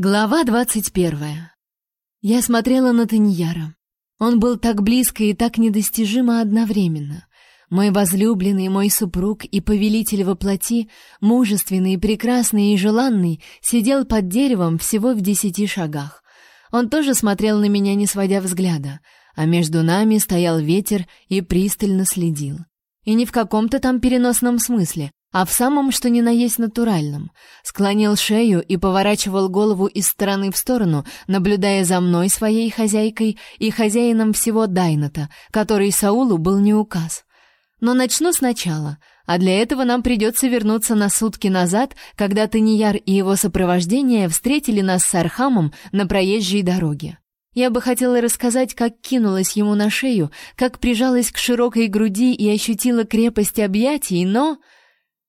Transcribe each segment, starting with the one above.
Глава двадцать первая. Я смотрела на Таньяра. Он был так близко и так недостижимо одновременно. Мой возлюбленный, мой супруг и повелитель во плоти, мужественный, прекрасный и желанный, сидел под деревом всего в десяти шагах. Он тоже смотрел на меня, не сводя взгляда, а между нами стоял ветер и пристально следил. И не в каком-то там переносном смысле, а в самом что ни на есть натуральном. Склонил шею и поворачивал голову из стороны в сторону, наблюдая за мной, своей хозяйкой, и хозяином всего Дайната, который Саулу был не указ. Но начну сначала, а для этого нам придется вернуться на сутки назад, когда Танияр и его сопровождение встретили нас с Архамом на проезжей дороге. Я бы хотела рассказать, как кинулась ему на шею, как прижалась к широкой груди и ощутила крепость объятий, но...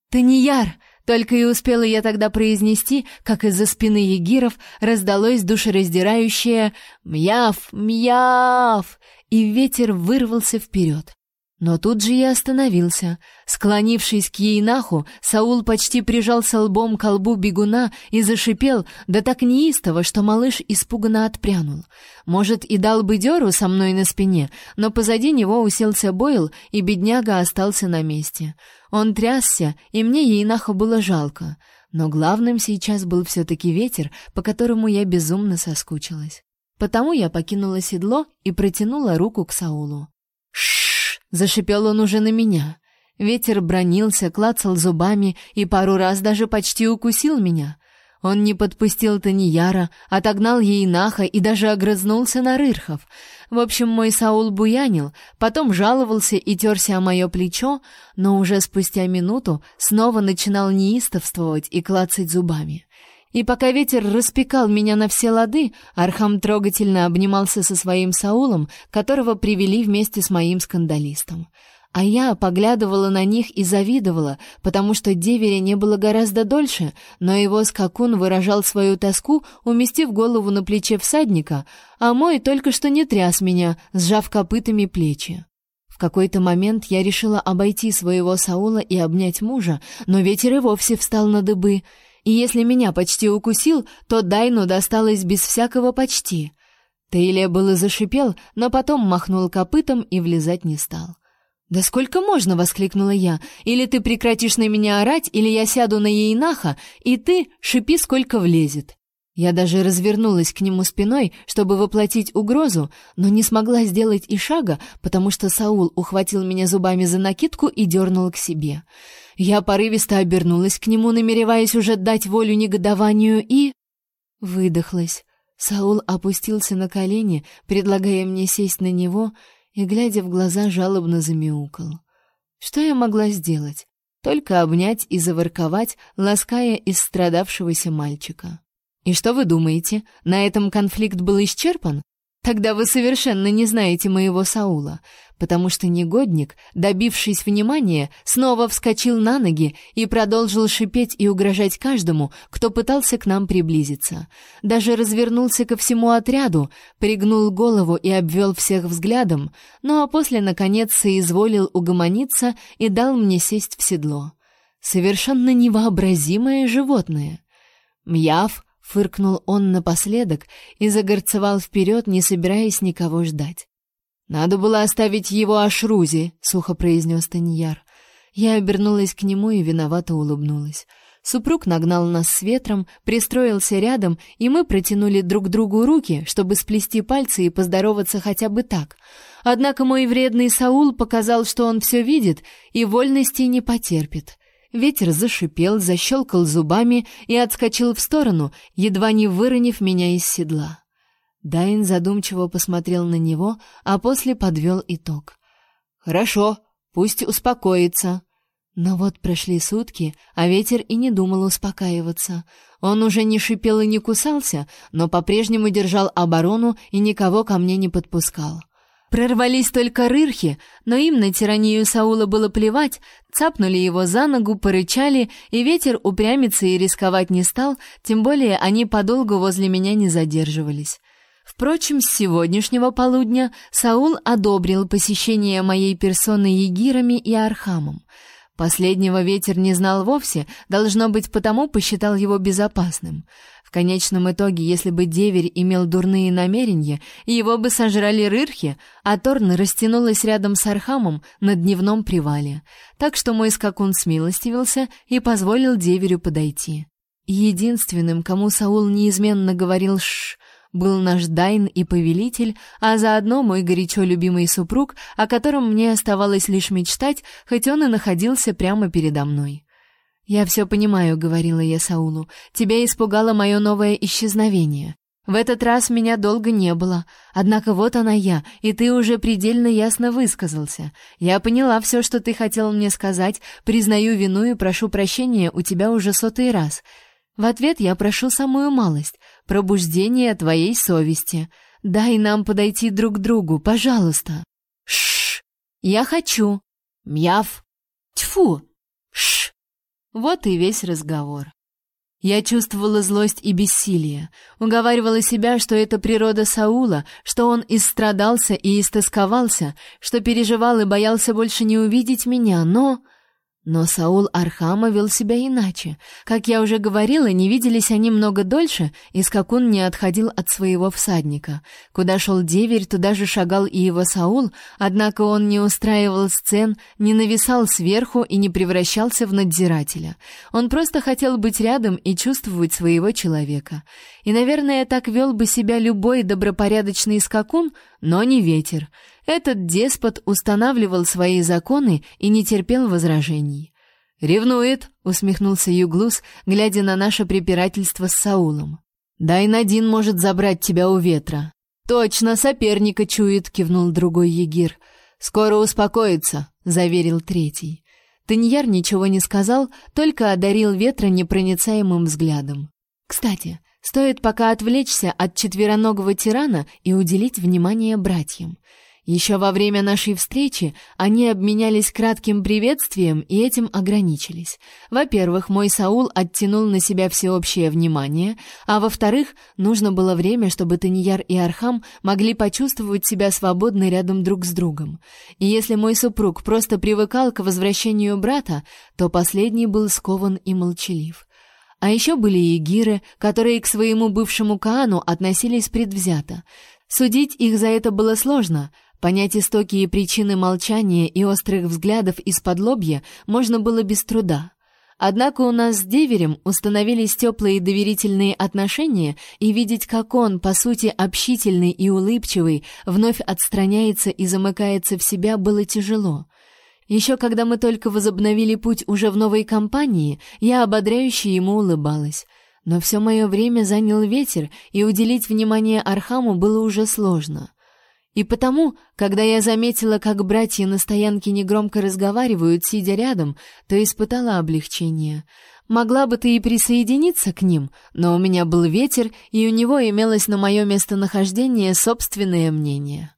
«Таньяр!» Только и успела я тогда произнести, как из-за спины егиров раздалось душераздирающее «Мьяв! Мьяв!» и ветер вырвался вперед. Но тут же я остановился. Склонившись к Ейнаху, Саул почти прижался лбом к лбу бегуна и зашипел, да так неистово, что малыш испуганно отпрянул. Может, и дал бы дёру со мной на спине, но позади него уселся Бойл, и бедняга остался на месте. Он трясся, и мне Ейнаха было жалко. Но главным сейчас был все-таки ветер, по которому я безумно соскучилась. Потому я покинула седло и протянула руку к Саулу. Зашипел он уже на меня. Ветер бронился, клацал зубами и пару раз даже почти укусил меня. Он не подпустил Таньяра, отогнал ей наха и даже огрызнулся на рырхов. В общем, мой Саул буянил, потом жаловался и терся о мое плечо, но уже спустя минуту снова начинал неистовствовать и клацать зубами. И пока ветер распекал меня на все лады, Архам трогательно обнимался со своим Саулом, которого привели вместе с моим скандалистом. А я поглядывала на них и завидовала, потому что деверя не было гораздо дольше, но его скакун выражал свою тоску, уместив голову на плече всадника, а мой только что не тряс меня, сжав копытами плечи. В какой-то момент я решила обойти своего Саула и обнять мужа, но ветер и вовсе встал на дыбы — и если меня почти укусил, то Дайну досталось без всякого почти. Тейлия было зашипел, но потом махнул копытом и влезать не стал. «Да сколько можно?» — воскликнула я. «Или ты прекратишь на меня орать, или я сяду на Ейнаха, и ты шипи, сколько влезет». Я даже развернулась к нему спиной, чтобы воплотить угрозу, но не смогла сделать и шага, потому что Саул ухватил меня зубами за накидку и дернул к себе. Я порывисто обернулась к нему, намереваясь уже дать волю негодованию, и... Выдохлась. Саул опустился на колени, предлагая мне сесть на него, и, глядя в глаза, жалобно замяукал. Что я могла сделать? Только обнять и заворковать, лаская истрадавшегося мальчика. И что вы думаете, на этом конфликт был исчерпан? Тогда вы совершенно не знаете моего Саула, потому что негодник, добившись внимания, снова вскочил на ноги и продолжил шипеть и угрожать каждому, кто пытался к нам приблизиться. Даже развернулся ко всему отряду, пригнул голову и обвел всех взглядом, ну а после, наконец, соизволил угомониться и дал мне сесть в седло. Совершенно невообразимое животное. Мьяв Фыркнул он напоследок и загорцевал вперед, не собираясь никого ждать. «Надо было оставить его Ашрузи», — сухо произнес Таньяр. Я обернулась к нему и виновато улыбнулась. Супруг нагнал нас с ветром, пристроился рядом, и мы протянули друг другу руки, чтобы сплести пальцы и поздороваться хотя бы так. Однако мой вредный Саул показал, что он все видит и вольности не потерпит. Ветер зашипел, защелкал зубами и отскочил в сторону, едва не выронив меня из седла. Дайн задумчиво посмотрел на него, а после подвел итог. «Хорошо, пусть успокоится». Но вот прошли сутки, а ветер и не думал успокаиваться. Он уже не шипел и не кусался, но по-прежнему держал оборону и никого ко мне не подпускал. Прорвались только рырхи, но им на тиранию Саула было плевать, цапнули его за ногу, порычали, и ветер упрямиться и рисковать не стал, тем более они подолгу возле меня не задерживались. Впрочем, с сегодняшнего полудня Саул одобрил посещение моей персоны егирами и архамом. Последнего ветер не знал вовсе, должно быть, потому посчитал его безопасным. В конечном итоге, если бы деверь имел дурные намерения, его бы сожрали рырхи, а Торн растянулась рядом с Архамом на дневном привале. Так что мой скакун смилостивился и позволил деверю подойти. Единственным, кому Саул неизменно говорил «шш», был наш Дайн и повелитель, а заодно мой горячо любимый супруг, о котором мне оставалось лишь мечтать, хоть он и находился прямо передо мной. «Я все понимаю», — говорила я Саулу, — «тебя испугало мое новое исчезновение. В этот раз меня долго не было, однако вот она я, и ты уже предельно ясно высказался. Я поняла все, что ты хотел мне сказать, признаю вину и прошу прощения у тебя уже сотый раз». В ответ я прошу самую малость — пробуждение твоей совести. Дай нам подойти друг к другу, пожалуйста. Шш. Я хочу. Мьяв. Тьфу. Вот и весь разговор. Я чувствовала злость и бессилие, уговаривала себя, что это природа Саула, что он истрадался и истосковался, что переживал и боялся больше не увидеть меня, но но Саул Архама вел себя иначе. Как я уже говорила, не виделись они много дольше, и скакун не отходил от своего всадника. Куда шел деверь, туда же шагал и его Саул, однако он не устраивал сцен, не нависал сверху и не превращался в надзирателя. Он просто хотел быть рядом и чувствовать своего человека. И, наверное, так вел бы себя любой добропорядочный скакун, но не ветер. Этот деспот устанавливал свои законы и не терпел возражений. «Ревнует», — усмехнулся Юглус, глядя на наше препирательство с Саулом. «Дайнадин может забрать тебя у ветра». «Точно, соперника чует», — кивнул другой егир. «Скоро успокоится», — заверил третий. Таньяр ничего не сказал, только одарил ветра непроницаемым взглядом. «Кстати, стоит пока отвлечься от четвероногого тирана и уделить внимание братьям. Еще во время нашей встречи они обменялись кратким приветствием и этим ограничились. Во-первых, мой Саул оттянул на себя всеобщее внимание, а во-вторых, нужно было время, чтобы Таньяр и Архам могли почувствовать себя свободно рядом друг с другом. И если мой супруг просто привыкал к возвращению брата, то последний был скован и молчалив. А еще были егиры, которые к своему бывшему Каану относились предвзято. Судить их за это было сложно — Понять истоки и причины молчания и острых взглядов из-под лобья можно было без труда. Однако у нас с деверем установились теплые доверительные отношения, и видеть, как он, по сути, общительный и улыбчивый, вновь отстраняется и замыкается в себя, было тяжело. Еще когда мы только возобновили путь уже в новой компании, я ободряюще ему улыбалась. Но все мое время занял ветер, и уделить внимание Архаму было уже сложно. И потому, когда я заметила, как братья на стоянке негромко разговаривают, сидя рядом, то испытала облегчение. Могла бы ты и присоединиться к ним, но у меня был ветер, и у него имелось на мое местонахождение собственное мнение.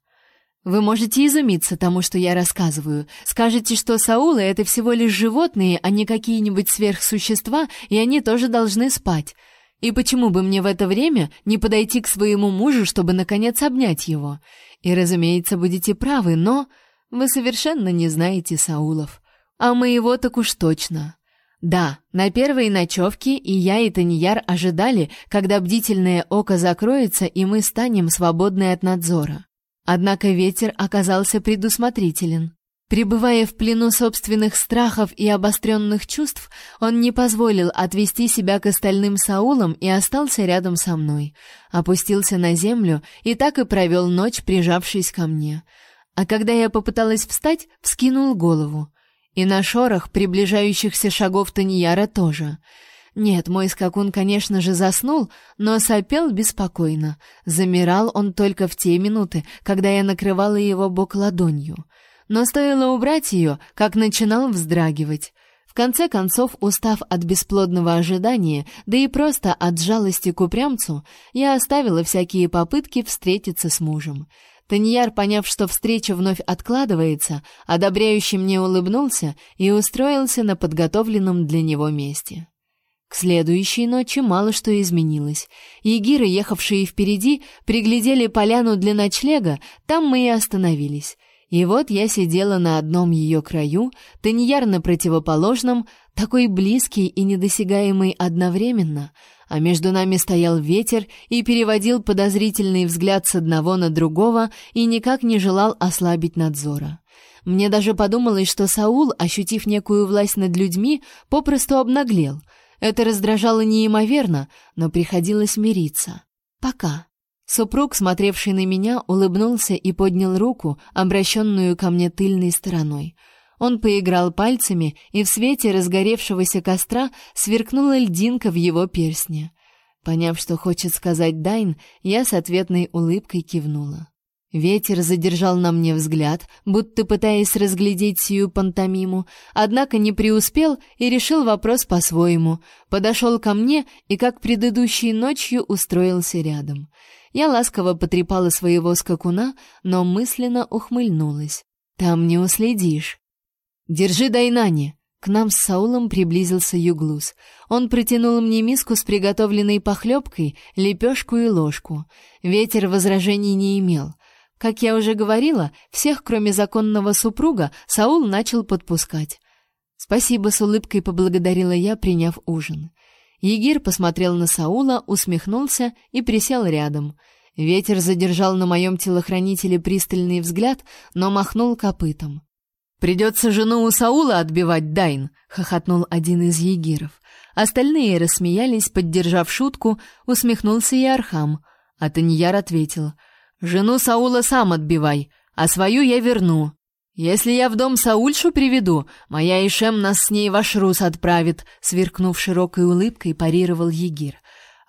Вы можете изумиться тому, что я рассказываю. Скажете, что Саулы — это всего лишь животные, а не какие-нибудь сверхсущества, и они тоже должны спать. И почему бы мне в это время не подойти к своему мужу, чтобы, наконец, обнять его? И, разумеется, будете правы, но вы совершенно не знаете Саулов. А моего так уж точно. Да, на первой ночевке и я, и Таньяр ожидали, когда бдительное око закроется, и мы станем свободны от надзора. Однако ветер оказался предусмотрителен. Пребывая в плену собственных страхов и обостренных чувств, он не позволил отвести себя к остальным Саулам и остался рядом со мной. Опустился на землю и так и провел ночь, прижавшись ко мне. А когда я попыталась встать, вскинул голову. И на шорох приближающихся шагов Таньяра тоже. Нет, мой скакун, конечно же, заснул, но сопел беспокойно. Замирал он только в те минуты, когда я накрывала его бок ладонью но стоило убрать ее, как начинал вздрагивать. В конце концов, устав от бесплодного ожидания, да и просто от жалости к упрямцу, я оставила всякие попытки встретиться с мужем. Таньяр, поняв, что встреча вновь откладывается, одобряюще мне улыбнулся и устроился на подготовленном для него месте. К следующей ночи мало что изменилось. Егиры, ехавшие впереди, приглядели поляну для ночлега, там мы и остановились — И вот я сидела на одном ее краю, Таньяр на противоположном, такой близкий и недосягаемый одновременно, а между нами стоял ветер и переводил подозрительный взгляд с одного на другого и никак не желал ослабить надзора. Мне даже подумалось, что Саул, ощутив некую власть над людьми, попросту обнаглел. Это раздражало неимоверно, но приходилось мириться. Пока. Супруг, смотревший на меня, улыбнулся и поднял руку, обращенную ко мне тыльной стороной. Он поиграл пальцами, и в свете разгоревшегося костра сверкнула льдинка в его перстне. Поняв, что хочет сказать Дайн, я с ответной улыбкой кивнула. Ветер задержал на мне взгляд, будто пытаясь разглядеть сию пантомиму, однако не преуспел и решил вопрос по-своему. Подошел ко мне и, как предыдущей ночью, устроился рядом. Я ласково потрепала своего скакуна, но мысленно ухмыльнулась. «Там не уследишь». «Держи, Дайнани!» К нам с Саулом приблизился Юглус. Он протянул мне миску с приготовленной похлебкой, лепешку и ложку. Ветер возражений не имел. Как я уже говорила, всех, кроме законного супруга, Саул начал подпускать. «Спасибо», — с улыбкой поблагодарила я, приняв ужин. Егир посмотрел на Саула, усмехнулся и присел рядом. Ветер задержал на моем телохранителе пристальный взгляд, но махнул копытом. «Придется жену у Саула отбивать, Дайн!» — хохотнул один из егиров. Остальные рассмеялись, поддержав шутку, усмехнулся и Архам. А Таньяр ответил, «Жену Саула сам отбивай, а свою я верну. «Если я в дом Саульшу приведу, моя Ишем нас с ней в Ашрус отправит», — сверкнув широкой улыбкой, парировал Егир.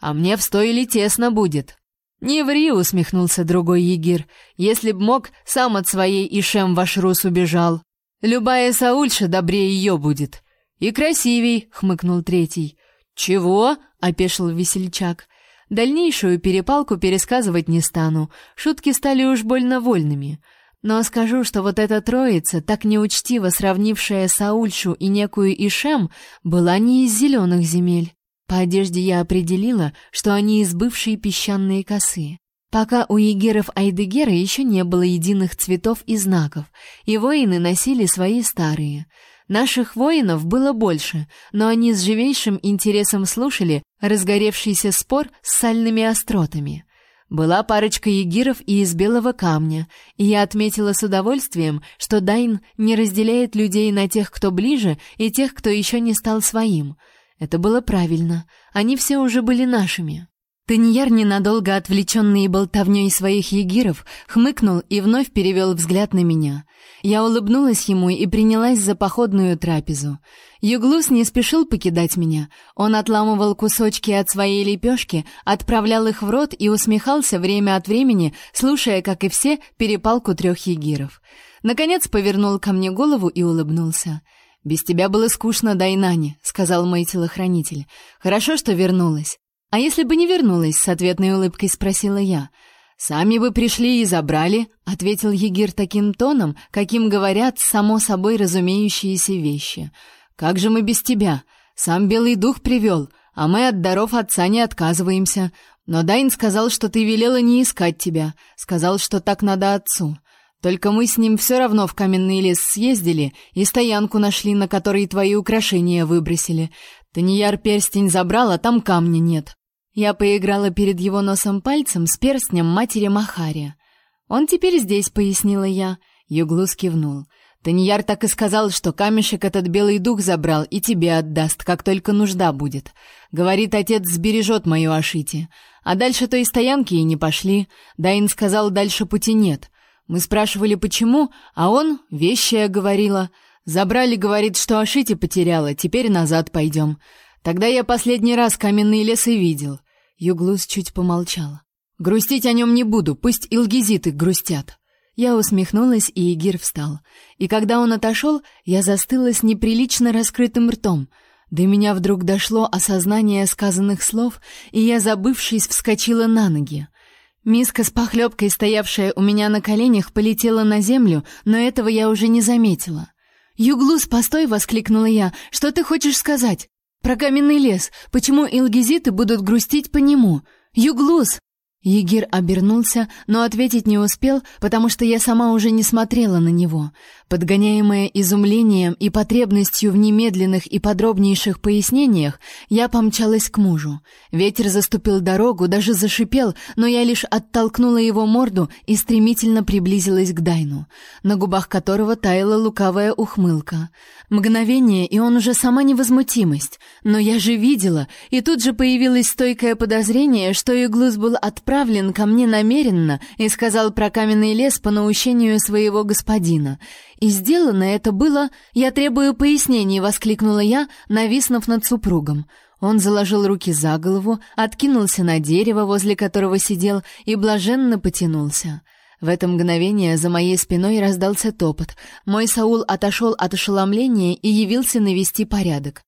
«А мне в стойле тесно будет». «Не ври», — усмехнулся другой Егир. «Если б мог, сам от своей Ишем в Ашрус убежал. Любая Саульша добрее ее будет». «И красивей», — хмыкнул третий. «Чего?» — опешил весельчак. Дальнейшую перепалку пересказывать не стану. Шутки стали уж больно вольными. Но скажу, что вот эта троица, так неучтиво сравнившая Саульшу и некую Ишем, была не из зеленых земель. По одежде я определила, что они из бывшей песчаные косы. Пока у егеров Айдегера еще не было единых цветов и знаков, и воины носили свои старые. Наших воинов было больше, но они с живейшим интересом слушали разгоревшийся спор с сальными остротами — была парочка егиров и из белого камня, и я отметила с удовольствием, что Дайн не разделяет людей на тех, кто ближе, и тех, кто еще не стал своим. Это было правильно. Они все уже были нашими. Таньяр, ненадолго отвлеченный болтовней своих егиров, хмыкнул и вновь перевел взгляд на меня. Я улыбнулась ему и принялась за походную трапезу. Юглус не спешил покидать меня. Он отламывал кусочки от своей лепешки, отправлял их в рот и усмехался время от времени, слушая, как и все, перепалку трех егиров. Наконец повернул ко мне голову и улыбнулся. «Без тебя было скучно, Дайнани», — сказал мой телохранитель. «Хорошо, что вернулась». «А если бы не вернулась?» — с ответной улыбкой спросила я. «Сами бы пришли и забрали», — ответил Егир таким тоном, каким говорят само собой разумеющиеся вещи. Как же мы без тебя? Сам Белый Дух привел, а мы от даров отца не отказываемся. Но Дайн сказал, что ты велела не искать тебя, сказал, что так надо отцу. Только мы с ним все равно в каменный лес съездили и стоянку нашли, на которой твои украшения выбросили. Таньяр перстень забрал, а там камня нет. Я поиграла перед его носом пальцем с перстнем матери Махари. Он теперь здесь, пояснила я. Юглус кивнул. Таньяр так и сказал, что камешек этот белый дух забрал и тебе отдаст, как только нужда будет. Говорит, отец сбережет мою Ашити. А дальше той стоянки и не пошли. Дайн сказал, дальше пути нет. Мы спрашивали, почему, а он, вещая говорила. Забрали, говорит, что Ашити потеряла, теперь назад пойдем. Тогда я последний раз каменный лес и видел. Юглус чуть помолчала. Грустить о нем не буду, пусть илгизиты грустят. Я усмехнулась, и Егир встал. И когда он отошел, я застыла с неприлично раскрытым ртом. До меня вдруг дошло осознание сказанных слов, и я, забывшись, вскочила на ноги. Миска с похлебкой, стоявшая у меня на коленях, полетела на землю, но этого я уже не заметила. «Юглус, постой!» — воскликнула я. «Что ты хочешь сказать?» «Про каменный лес. Почему илгизиты будут грустить по нему?» «Юглус!» Егир обернулся, но ответить не успел, потому что я сама уже не смотрела на него. Подгоняемая изумлением и потребностью в немедленных и подробнейших пояснениях, я помчалась к мужу. Ветер заступил дорогу, даже зашипел, но я лишь оттолкнула его морду и стремительно приблизилась к Дайну, на губах которого таяла лукавая ухмылка. Мгновение, и он уже сама невозмутимость. Но я же видела, и тут же появилось стойкое подозрение, что Иглус был отправлен ко мне намеренно и сказал про каменный лес по наущению своего господина. И сделано это было, я требую пояснений, воскликнула я, нависнув над супругом. Он заложил руки за голову, откинулся на дерево, возле которого сидел, и блаженно потянулся. В это мгновение за моей спиной раздался топот. Мой Саул отошел от ошеломления и явился навести порядок.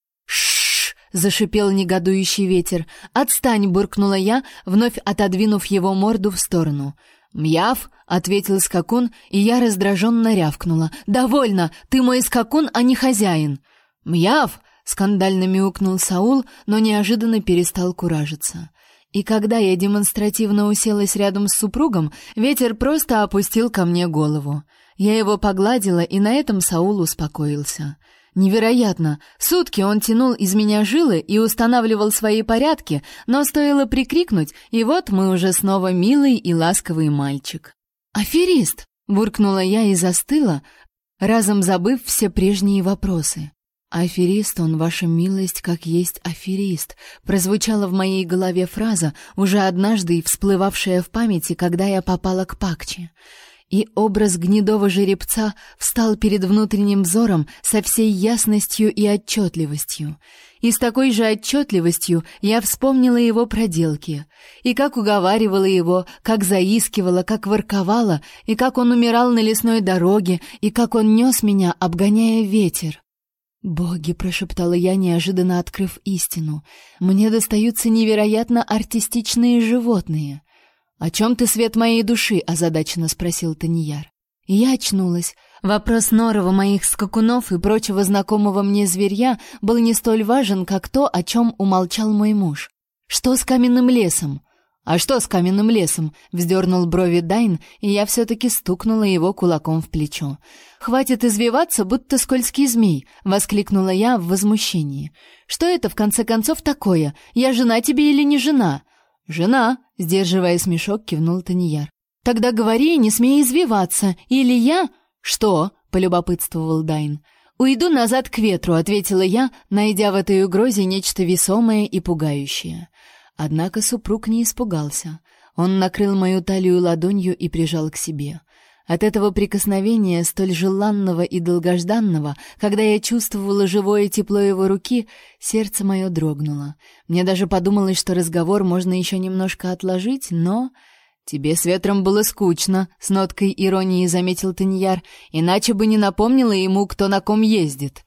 Зашипел негодующий ветер. «Отстань!» — буркнула я, вновь отодвинув его морду в сторону. «Мьяв!» — ответил скакун, и я раздраженно рявкнула. «Довольно! Ты мой скакун, а не хозяин!» «Мьяв!» — скандально мяукнул Саул, но неожиданно перестал куражиться. И когда я демонстративно уселась рядом с супругом, ветер просто опустил ко мне голову. Я его погладила, и на этом Саул успокоился. Невероятно! Сутки он тянул из меня жилы и устанавливал свои порядки, но стоило прикрикнуть, и вот мы уже снова милый и ласковый мальчик. «Аферист!» — буркнула я и застыла, разом забыв все прежние вопросы. «Аферист он, ваша милость, как есть аферист», прозвучала в моей голове фраза, уже однажды всплывавшая в памяти, когда я попала к Пакче и образ гнедого жеребца встал перед внутренним взором со всей ясностью и отчетливостью. И с такой же отчетливостью я вспомнила его проделки, и как уговаривала его, как заискивала, как ворковала, и как он умирал на лесной дороге, и как он нес меня, обгоняя ветер. «Боги!» — прошептала я, неожиданно открыв истину. «Мне достаются невероятно артистичные животные». «О чем ты, свет моей души?» — озадаченно спросил Таньяр. И я очнулась. Вопрос Норова, моих скакунов и прочего знакомого мне зверья был не столь важен, как то, о чем умолчал мой муж. «Что с каменным лесом?» «А что с каменным лесом?» — вздернул брови Дайн, и я все-таки стукнула его кулаком в плечо. «Хватит извиваться, будто скользкий змей!» — воскликнула я в возмущении. «Что это, в конце концов, такое? Я жена тебе или не жена?» «Жена!» — сдерживая смешок, кивнул Таньяр. «Тогда говори, не смей извиваться, или я...» «Что?» — полюбопытствовал Дайн. «Уйду назад к ветру», — ответила я, найдя в этой угрозе нечто весомое и пугающее. Однако супруг не испугался. Он накрыл мою талию ладонью и прижал к себе. От этого прикосновения, столь желанного и долгожданного, когда я чувствовала живое тепло его руки, сердце мое дрогнуло. Мне даже подумалось, что разговор можно еще немножко отложить, но... «Тебе с ветром было скучно», — с ноткой иронии заметил Таньяр, «иначе бы не напомнила ему, кто на ком ездит».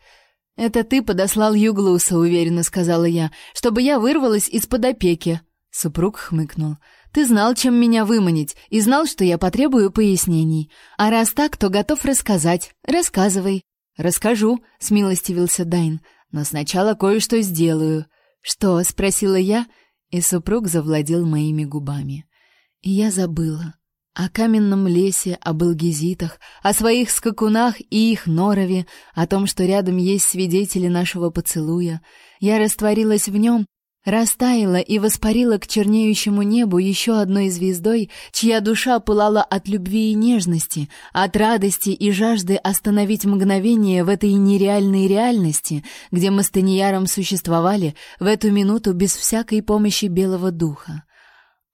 «Это ты подослал Юглуса», — уверенно сказала я, «чтобы я вырвалась из-под опеки». Супруг хмыкнул. Ты знал, чем меня выманить, и знал, что я потребую пояснений. А раз так, то готов рассказать. Рассказывай. Расскажу, смилостивился Дайн, но сначала кое-что сделаю. Что? спросила я, и супруг завладел моими губами. И я забыла о каменном лесе, о балгизитах, о своих скакунах и их норове, о том, что рядом есть свидетели нашего поцелуя. Я растворилась в нем растаяла и воспарила к чернеющему небу еще одной звездой, чья душа пылала от любви и нежности, от радости и жажды остановить мгновение в этой нереальной реальности, где мы с Таньяром существовали в эту минуту без всякой помощи белого духа.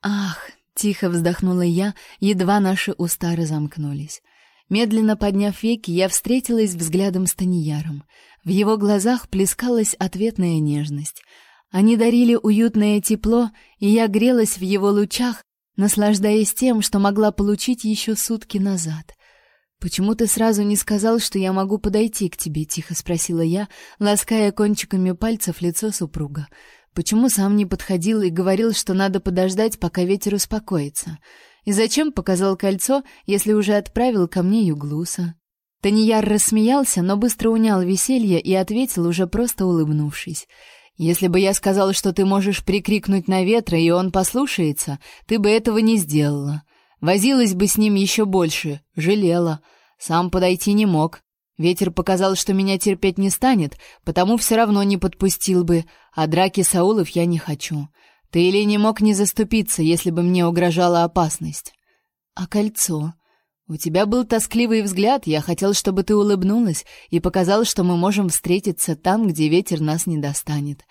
Ах, тихо вздохнула я, едва наши уста разомкнулись. Медленно подняв веки, я встретилась взглядом с Таньяром. В его глазах плескалась ответная нежность — они дарили уютное тепло, и я грелась в его лучах, наслаждаясь тем, что могла получить еще сутки назад. «Почему ты сразу не сказал, что я могу подойти к тебе?» — тихо спросила я, лаская кончиками пальцев лицо супруга. «Почему сам не подходил и говорил, что надо подождать, пока ветер успокоится? И зачем показал кольцо, если уже отправил ко мне Юглуса?» Таньяр рассмеялся, но быстро унял веселье и ответил, уже просто улыбнувшись. Если бы я сказал, что ты можешь прикрикнуть на ветра, и он послушается, ты бы этого не сделала. Возилась бы с ним еще больше, жалела. Сам подойти не мог. Ветер показал, что меня терпеть не станет, потому все равно не подпустил бы, а драки Саулов я не хочу. Ты или не мог не заступиться, если бы мне угрожала опасность. А кольцо? У тебя был тоскливый взгляд, я хотел, чтобы ты улыбнулась и показал, что мы можем встретиться там, где ветер нас не достанет.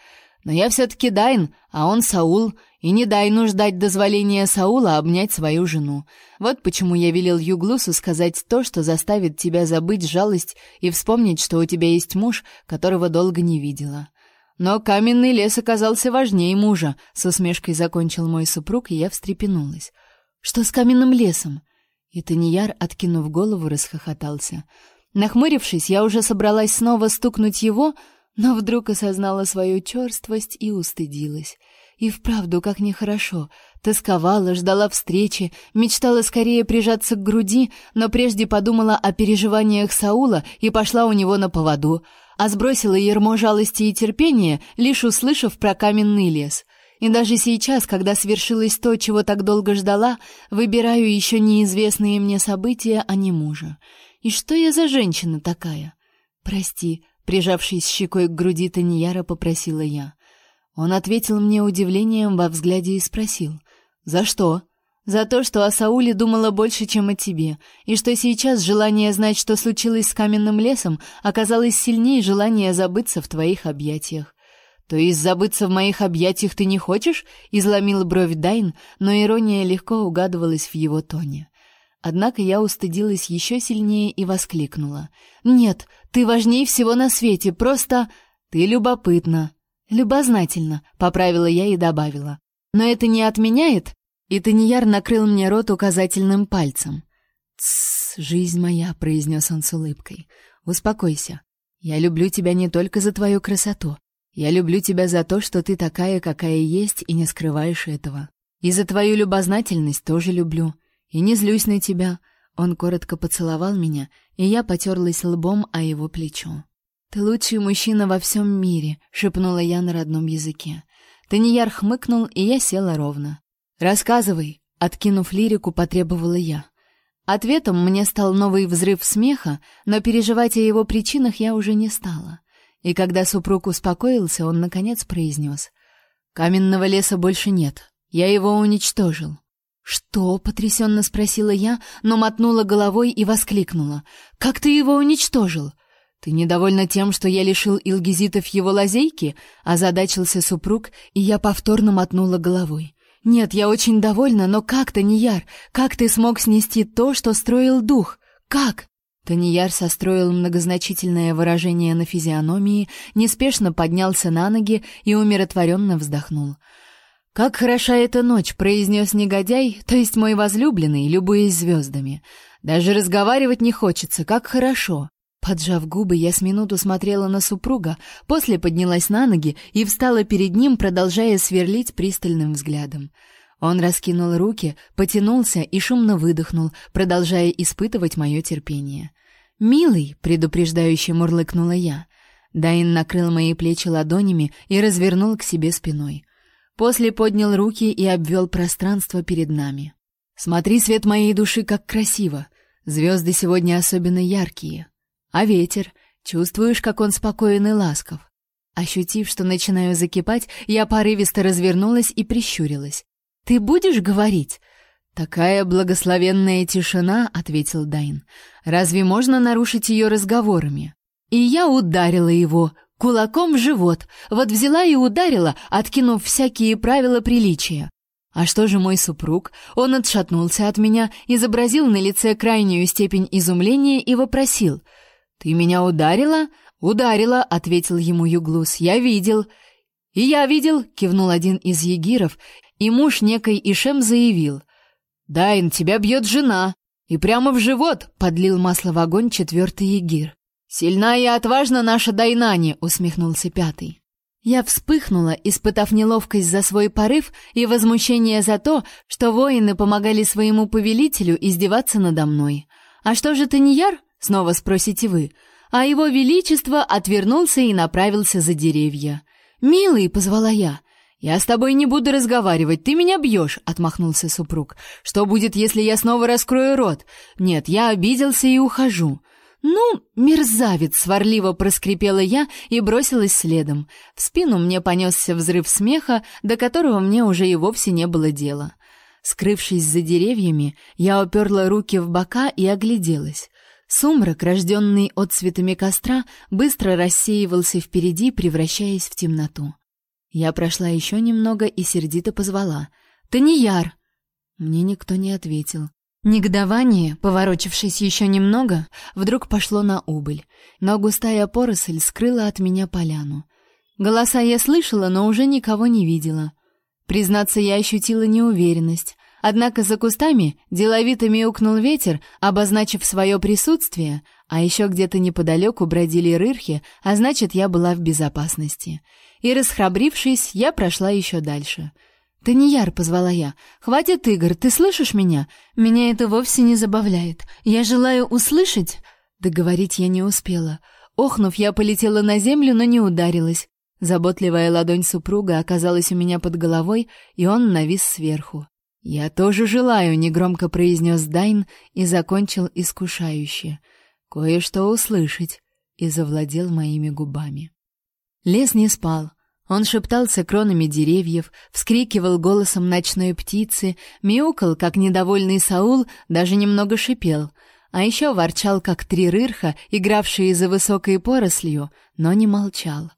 Но я все-таки Дайн, а он Саул, и не дай ждать дозволения Саула обнять свою жену. Вот почему я велел Юглусу сказать то, что заставит тебя забыть жалость и вспомнить, что у тебя есть муж, которого долго не видела. Но каменный лес оказался важнее мужа, с усмешкой закончил мой супруг, и я встрепенулась. Что с каменным лесом? И Таньяр, откинув голову, расхохотался. Нахмурившись, я уже собралась снова стукнуть его, но вдруг осознала свою черствость и устыдилась. И вправду, как нехорошо. Тосковала, ждала встречи, мечтала скорее прижаться к груди, но прежде подумала о переживаниях Саула и пошла у него на поводу, а сбросила ермо жалости и терпения, лишь услышав про каменный лес. И даже сейчас, когда свершилось то, чего так долго ждала, выбираю еще неизвестные мне события, а не мужа. И что я за женщина такая? Прости, прижавшись щекой к груди Таньяра, попросила я. Он ответил мне удивлением во взгляде и спросил: "За что?" "За то, что о Сауле думала больше, чем о тебе, и что сейчас желание знать, что случилось с каменным лесом, оказалось сильнее желания забыться в твоих объятиях. То есть забыться в моих объятиях ты не хочешь?" изломил бровь Дайн, но ирония легко угадывалась в его тоне. Однако я устыдилась еще сильнее и воскликнула: "Нет, ты важнее всего на свете, просто ты любопытна". Любознательно, поправила я и добавила. Но это не отменяет, и Таньяр накрыл мне рот указательным пальцем. «Тссс, жизнь моя», — произнес он с улыбкой. «Успокойся. Я люблю тебя не только за твою красоту. Я люблю тебя за то, что ты такая, какая есть, и не скрываешь этого. И за твою любознательность тоже люблю. И не злюсь на тебя». Он коротко поцеловал меня, и я потерлась лбом о его плечо. «Ты лучший мужчина во всем мире», — шепнула я на родном языке. Таньяр хмыкнул, и я села ровно. «Рассказывай», — откинув лирику, потребовала я. Ответом мне стал новый взрыв смеха, но переживать о его причинах я уже не стала. И когда супруг успокоился, он, наконец, произнес. «Каменного леса больше нет. Я его уничтожил». «Что?» — потрясенно спросила я, но мотнула головой и воскликнула. «Как ты его уничтожил?» «Ты недовольна тем, что я лишил Илгизитов его лазейки?» — озадачился супруг, и я повторно мотнула головой. «Нет, я очень довольна, но как, Таньяр? Как ты смог снести то, что строил дух? Как?» Таньяр состроил многозначительное выражение на физиономии, неспешно поднялся на ноги и умиротворенно вздохнул. «Как хороша эта ночь!» — произнес негодяй, то есть мой возлюбленный, любуясь звездами. «Даже разговаривать не хочется, как хорошо!» Поджав губы, я с минуту смотрела на супруга, после поднялась на ноги и встала перед ним, продолжая сверлить пристальным взглядом. Он раскинул руки, потянулся и шумно выдохнул, продолжая испытывать мое терпение. «Милый», — предупреждающе мурлыкнула я. Дайн накрыл мои плечи ладонями и развернул к себе спиной. После поднял руки и обвел пространство перед нами. «Смотри, свет моей души, как красиво! Звезды сегодня особенно яркие!» А ветер? Чувствуешь, как он спокоен и ласков? Ощутив, что начинаю закипать, я порывисто развернулась и прищурилась. «Ты будешь говорить?» «Такая благословенная тишина», — ответил Дайн. «Разве можно нарушить ее разговорами?» И я ударила его кулаком в живот. Вот взяла и ударила, откинув всякие правила приличия. А что же мой супруг? Он отшатнулся от меня, изобразил на лице крайнюю степень изумления и вопросил — «Ты меня ударила?» «Ударила», — ответил ему Юглус. «Я видел». «И я видел», — кивнул один из егиров, и муж некой Ишем заявил. «Дайн, тебя бьет жена». И прямо в живот подлил масло в огонь четвертый егир. «Сильна и отважна наша Дайнани», — усмехнулся пятый. Я вспыхнула, испытав неловкость за свой порыв и возмущение за то, что воины помогали своему повелителю издеваться надо мной. «А что же ты не яр?» Снова спросите вы. А его величество отвернулся и направился за деревья. «Милый!» — позвала я. «Я с тобой не буду разговаривать, ты меня бьешь!» — отмахнулся супруг. «Что будет, если я снова раскрою рот? Нет, я обиделся и ухожу». «Ну, мерзавец!» — сварливо проскрипела я и бросилась следом. В спину мне понесся взрыв смеха, до которого мне уже и вовсе не было дела. Скрывшись за деревьями, я уперла руки в бока и огляделась. Сумрак, рожденный отцветами костра, быстро рассеивался впереди, превращаясь в темноту. Я прошла еще немного и сердито позвала. «Ты не яр!» Мне никто не ответил. Негодование, поворочившись еще немного, вдруг пошло на убыль, но густая поросль скрыла от меня поляну. Голоса я слышала, но уже никого не видела. Признаться, я ощутила неуверенность, однако за кустами деловито мяукнул ветер, обозначив свое присутствие, а еще где-то неподалеку бродили рырхи, а значит, я была в безопасности. И, расхрабрившись, я прошла еще дальше — «Таньяр», — позвала я, — «хватит игр, ты слышишь меня? Меня это вовсе не забавляет. Я желаю услышать...» Договорить я не успела. Охнув, я полетела на землю, но не ударилась. Заботливая ладонь супруга оказалась у меня под головой, и он навис сверху. «Я тоже желаю», — негромко произнес Дайн и закончил искушающе. «Кое-что услышать», — и завладел моими губами. Лес не спал. Он шептался кронами деревьев, вскрикивал голосом ночной птицы, мяукал, как недовольный Саул, даже немного шипел, а еще ворчал, как три рырха, игравшие за высокой порослью, но не молчал.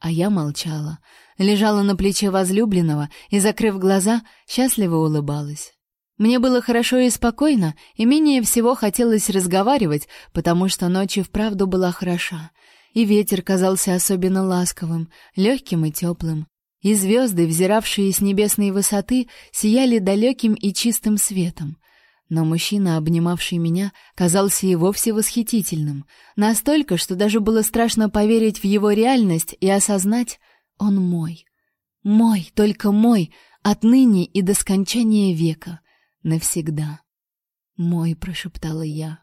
А я молчала, лежала на плече возлюбленного и, закрыв глаза, счастливо улыбалась. Мне было хорошо и спокойно, и менее всего хотелось разговаривать, потому что ночь и вправду была хороша — и ветер казался особенно ласковым, легким и теплым, и звезды, взиравшие с небесной высоты, сияли далеким и чистым светом. Но мужчина, обнимавший меня, казался и вовсе восхитительным, настолько, что даже было страшно поверить в его реальность и осознать, он мой. Мой, только мой, отныне и до скончания века, навсегда. «Мой», — прошептала я.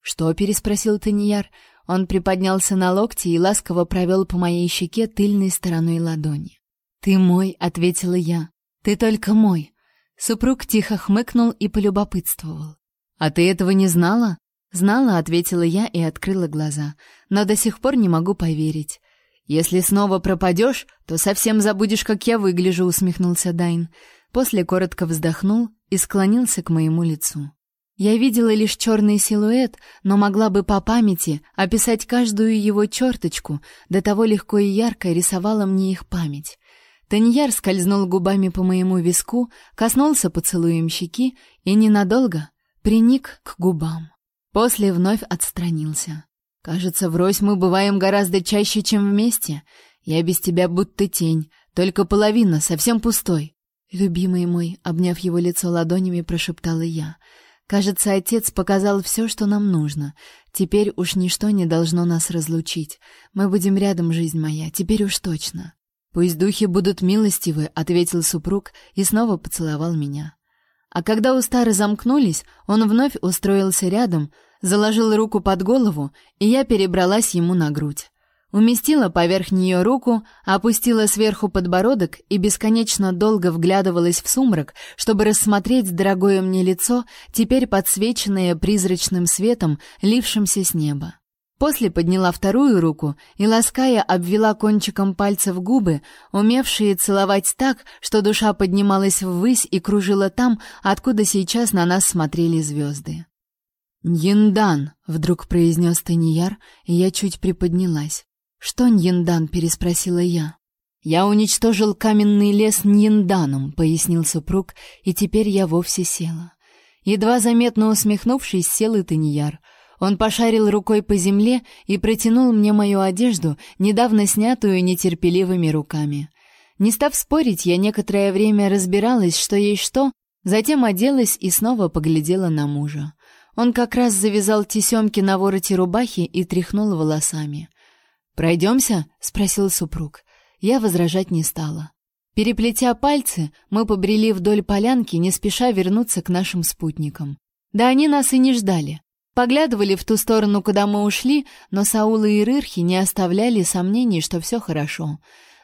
«Что?» — переспросил Таньяр. Он приподнялся на локти и ласково провел по моей щеке тыльной стороной ладони. «Ты мой», — ответила я. «Ты только мой». Супруг тихо хмыкнул и полюбопытствовал. «А ты этого не знала?» «Знала», — ответила я и открыла глаза. «Но до сих пор не могу поверить». «Если снова пропадешь, то совсем забудешь, как я выгляжу», — усмехнулся Дайн. После коротко вздохнул и склонился к моему лицу. Я видела лишь черный силуэт, но могла бы по памяти описать каждую его черточку, до того легко и ярко рисовала мне их память. Таньяр скользнул губами по моему виску, коснулся поцелуем щеки и ненадолго приник к губам. После вновь отстранился. Кажется, врозь мы бываем гораздо чаще, чем вместе. Я без тебя будто тень, только половина, совсем пустой. Любимый мой, обняв его лицо ладонями, прошептала я — Кажется, отец показал все, что нам нужно. Теперь уж ничто не должно нас разлучить. Мы будем рядом, жизнь моя, теперь уж точно. Пусть духи будут милостивы, ответил супруг и снова поцеловал меня. А когда уста разомкнулись, он вновь устроился рядом, заложил руку под голову, и я перебралась ему на грудь. Уместила поверх нее руку, опустила сверху подбородок и бесконечно долго вглядывалась в сумрак, чтобы рассмотреть дорогое мне лицо, теперь подсвеченное призрачным светом, лившимся с неба. После подняла вторую руку и, лаская, обвела кончиком пальцев губы, умевшие целовать так, что душа поднималась ввысь и кружила там, откуда сейчас на нас смотрели звезды. «Ньяндан!» — вдруг произнес Таньяр, и я чуть приподнялась. «Что Ньяндан?» — переспросила я. «Я уничтожил каменный лес Ньянданом», — пояснил супруг, и теперь я вовсе села. Едва заметно усмехнувшись, сел и Таньяр. Он пошарил рукой по земле и протянул мне мою одежду, недавно снятую нетерпеливыми руками. Не став спорить, я некоторое время разбиралась, что есть что, затем оделась и снова поглядела на мужа. Он как раз завязал тесемки на вороте рубахи и тряхнул волосами. «Пройдемся?» — спросил супруг. Я возражать не стала. Переплетя пальцы, мы побрели вдоль полянки, не спеша вернуться к нашим спутникам. Да они нас и не ждали. Поглядывали в ту сторону, куда мы ушли, но Саула и Рырхи не оставляли сомнений, что все хорошо.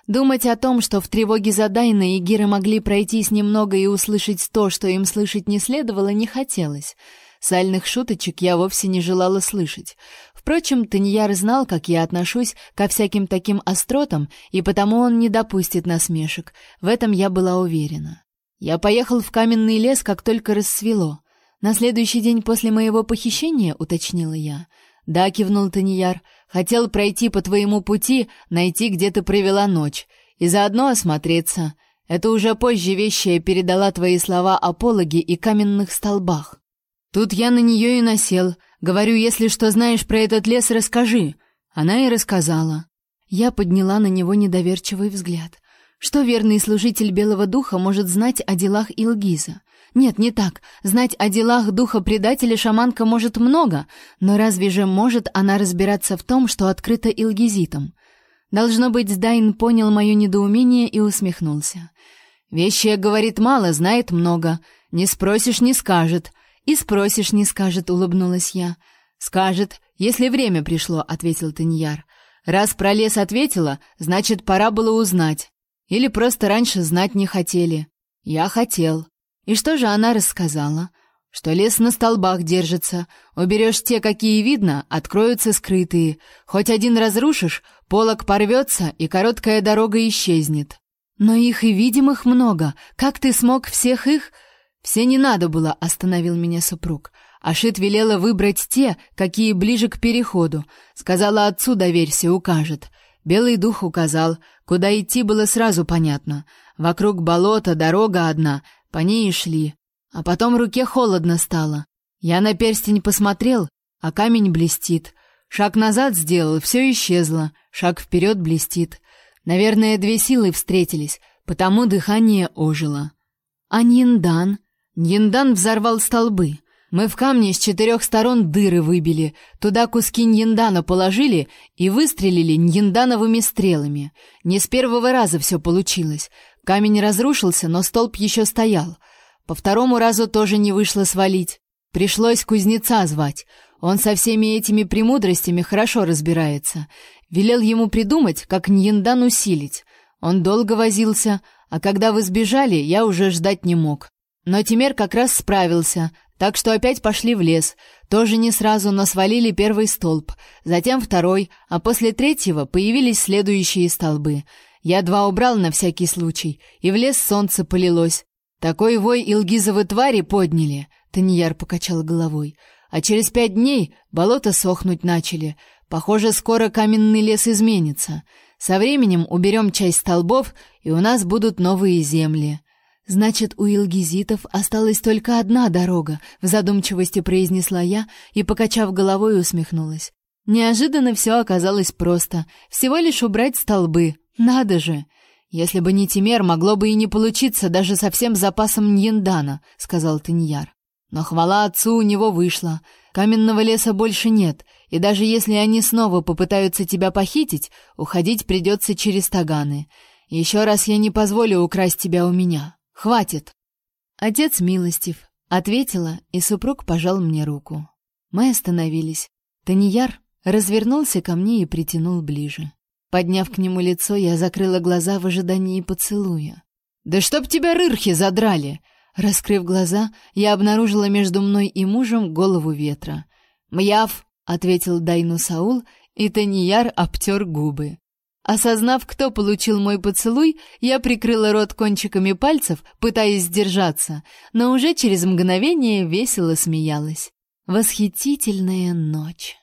Думать о том, что в тревоге за Дайна и Гира могли пройтись немного и услышать то, что им слышать не следовало, не хотелось. Сальных шуточек я вовсе не желала слышать. Впрочем, Таньяр знал, как я отношусь ко всяким таким остротам, и потому он не допустит насмешек. В этом я была уверена. Я поехал в каменный лес, как только рассвело. На следующий день после моего похищения, уточнила я. Да, кивнул Таньяр. Хотел пройти по твоему пути, найти, где ты провела ночь, и заодно осмотреться. Это уже позже вещая передала твои слова о пологе и каменных столбах. Тут я на нее и насел, Говорю, если что знаешь про этот лес, расскажи. Она и рассказала. Я подняла на него недоверчивый взгляд. Что верный служитель Белого Духа может знать о делах Илгиза? Нет, не так. Знать о делах духа предателя шаманка может много, но разве же может она разбираться в том, что открыто Илгизитом? Должно быть, Дайн понял мое недоумение и усмехнулся. Вещая говорит мало, знает много. Не спросишь, не скажет. «И спросишь, не скажет», — улыбнулась я. «Скажет, если время пришло», — ответил Таньяр. «Раз про лес ответила, значит, пора было узнать. Или просто раньше знать не хотели. Я хотел. И что же она рассказала? Что лес на столбах держится. Уберешь те, какие видно, откроются скрытые. Хоть один разрушишь, полог порвется, и короткая дорога исчезнет. Но их и видимых много. Как ты смог всех их «Все не надо было», — остановил меня супруг. Ашит велела выбрать те, какие ближе к переходу. Сказала отцу доверься, укажет. Белый дух указал. Куда идти было сразу понятно. Вокруг болота, дорога одна, по ней и шли. А потом руке холодно стало. Я на перстень посмотрел, а камень блестит. Шаг назад сделал, все исчезло. Шаг вперед блестит. Наверное, две силы встретились, потому дыхание ожило. А Ниндан? Ньяндан взорвал столбы. Мы в камне с четырех сторон дыры выбили, туда куски ньяндана положили и выстрелили ньяндановыми стрелами. Не с первого раза все получилось. Камень разрушился, но столб еще стоял. По второму разу тоже не вышло свалить. Пришлось кузнеца звать. Он со всеми этими премудростями хорошо разбирается. Велел ему придумать, как ньяндан усилить. Он долго возился, а когда вы сбежали, я уже ждать не мог. Но Тимер как раз справился, так что опять пошли в лес. Тоже не сразу, но свалили первый столб, затем второй, а после третьего появились следующие столбы. Я два убрал на всякий случай, и в лес солнце полилось. Такой вой илгизовы твари подняли, Таньяр покачал головой. А через пять дней болото сохнуть начали. Похоже, скоро каменный лес изменится. Со временем уберем часть столбов, и у нас будут новые земли. Значит, у илгизитов осталась только одна дорога, в задумчивости произнесла я и, покачав головой, усмехнулась. Неожиданно все оказалось просто. Всего лишь убрать столбы. Надо же. Если бы не Тимер, могло бы и не получиться даже со всем запасом Ньендана, сказал Тиньяр. Но хвала отцу у него вышло. Каменного леса больше нет, и даже если они снова попытаются тебя похитить, уходить придется через таганы. Еще раз я не позволю украсть тебя у меня. Хватит. Отец милостив, ответила, и супруг пожал мне руку. Мы остановились. Таньяр развернулся ко мне и притянул ближе. Подняв к нему лицо, я закрыла глаза в ожидании поцелуя. Да чтоб тебя рырхи задрали. Раскрыв глаза, я обнаружила между мной и мужем голову ветра. "Мьяв", ответил Дайну Саул, и Таньяр обтер губы. Осознав, кто получил мой поцелуй, я прикрыла рот кончиками пальцев, пытаясь сдержаться, но уже через мгновение весело смеялась. Восхитительная ночь.